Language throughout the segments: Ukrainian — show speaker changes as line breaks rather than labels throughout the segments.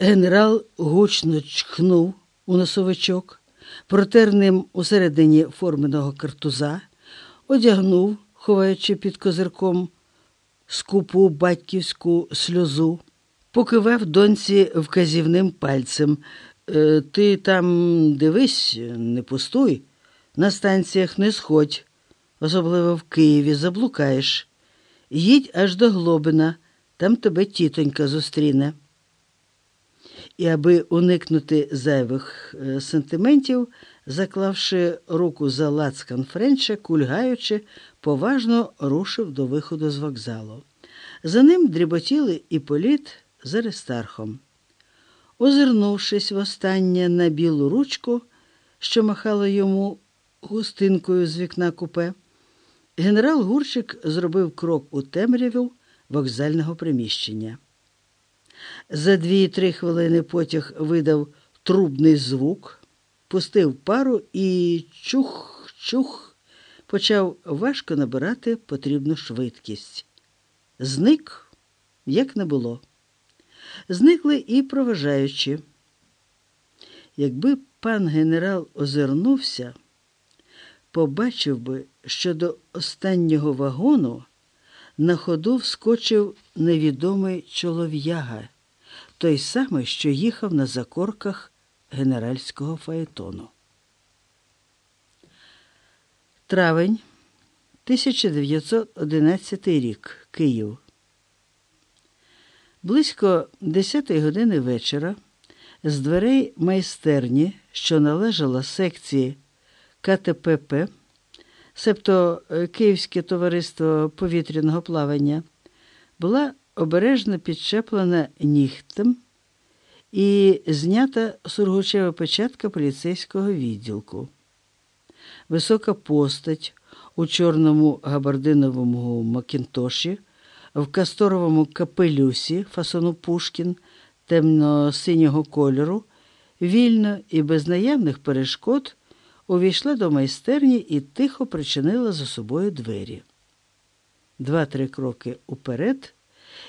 Генерал гучно чхнув у носовичок, протер ним усередині форменого картуза, одягнув, ховаючи під козирком скупу батьківську сльозу, покивав доньці вказівним пальцем. «Е, Ти там дивись, не пустуй, на станціях не сходь, особливо в Києві заблукаєш. Їдь аж до Глобина, там тебе тітонька зустріне. І аби уникнути зайвих е, сентиментів, заклавши руку за лацкан Френча, кульгаючи, поважно рушив до виходу з вокзалу. За ним дріботіли і політ з Аристархом. Озирнувшись востаннє на білу ручку, що махала йому густинкою з вікна купе, генерал Гурчик зробив крок у темряву вокзального приміщення. За дві-три хвилини потяг видав трубний звук, пустив пару і чух-чух почав важко набирати потрібну швидкість. Зник, як не було. Зникли і проважаючі. Якби пан генерал озирнувся, побачив би, що до останнього вагону на ходу вскочив невідомий чолов'яга, той самий, що їхав на закорках генеральського фаетону. Травень 1911 рік Київ. Близько 10 години вечора з дверей майстерні, що належала секції КТПП, себто Київське товариство повітряного плавання, була обережно підчеплена нігтем і знята сургучева печатка поліцейського відділку. Висока постать у чорному габардиновому макінтоші, в касторовому капелюсі фасону Пушкін темно-синього кольору, вільно і без наявних перешкод увійшла до майстерні і тихо причинила за собою двері. Два-три кроки уперед,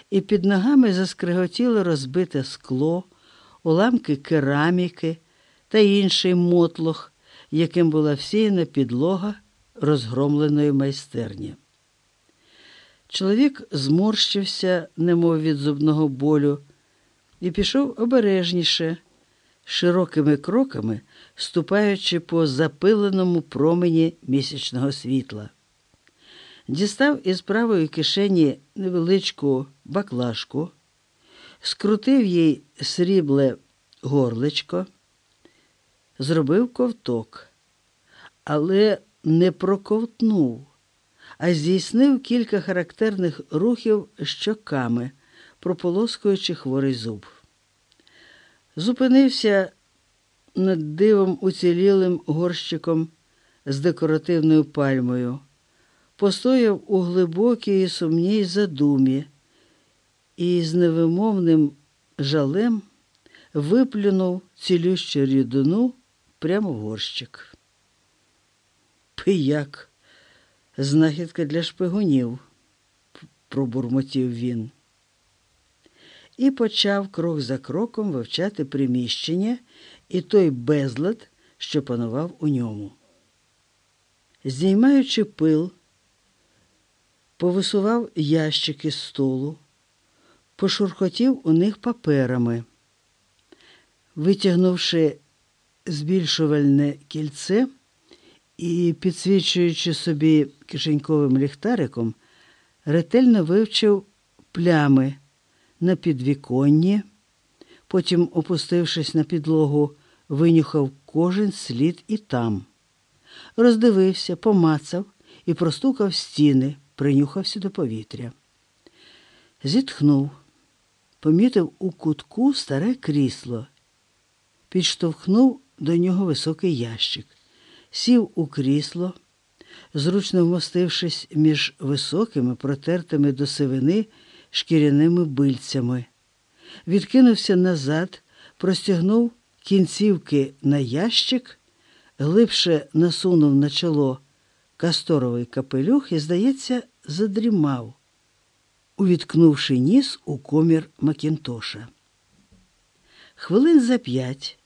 і під ногами заскриготіло розбите скло, уламки кераміки та інший мотлох, яким була всіяна підлога розгромленої майстерні. Чоловік зморщився, немов від зубного болю, і пішов обережніше, широкими кроками, ступаючи по запиленому промені місячного світла. Дістав із правої кишені невеличку баклажку, скрутив їй срібле горличко, зробив ковток, але не проковтнув а здійснив кілька характерних рухів щоками, прополоскуючи хворий зуб. Зупинився над дивом уцілілим горщиком з декоративною пальмою, постояв у глибокій сумній задумі і з невимовним жалем виплюнув цілющу рідину прямо в горщик. Пияк! Знахідка для шпигунів, пробурмотів він. І почав крок за кроком вивчати приміщення і той безлад, що панував у ньому. Здіймаючи пил, повисував ящики з столу, пошурхотів у них паперами. Витягнувши збільшувальне кільце, і, підсвічуючи собі кишеньковим ліхтариком, ретельно вивчив плями на підвіконні, потім, опустившись на підлогу, винюхав кожен слід і там. Роздивився, помацав і простукав стіни, принюхався до повітря. Зітхнув, помітив у кутку старе крісло, підштовхнув до нього високий ящик. Сів у крісло, зручно вмостившись між високими, протертими до сивини шкіряними бильцями, відкинувся назад, простягнув кінцівки на ящик, глибше насунув на чоло касторовий капелюх і, здається, задрімав, увіткнувши ніс у комір Макінтоша. Хвилин за п'ять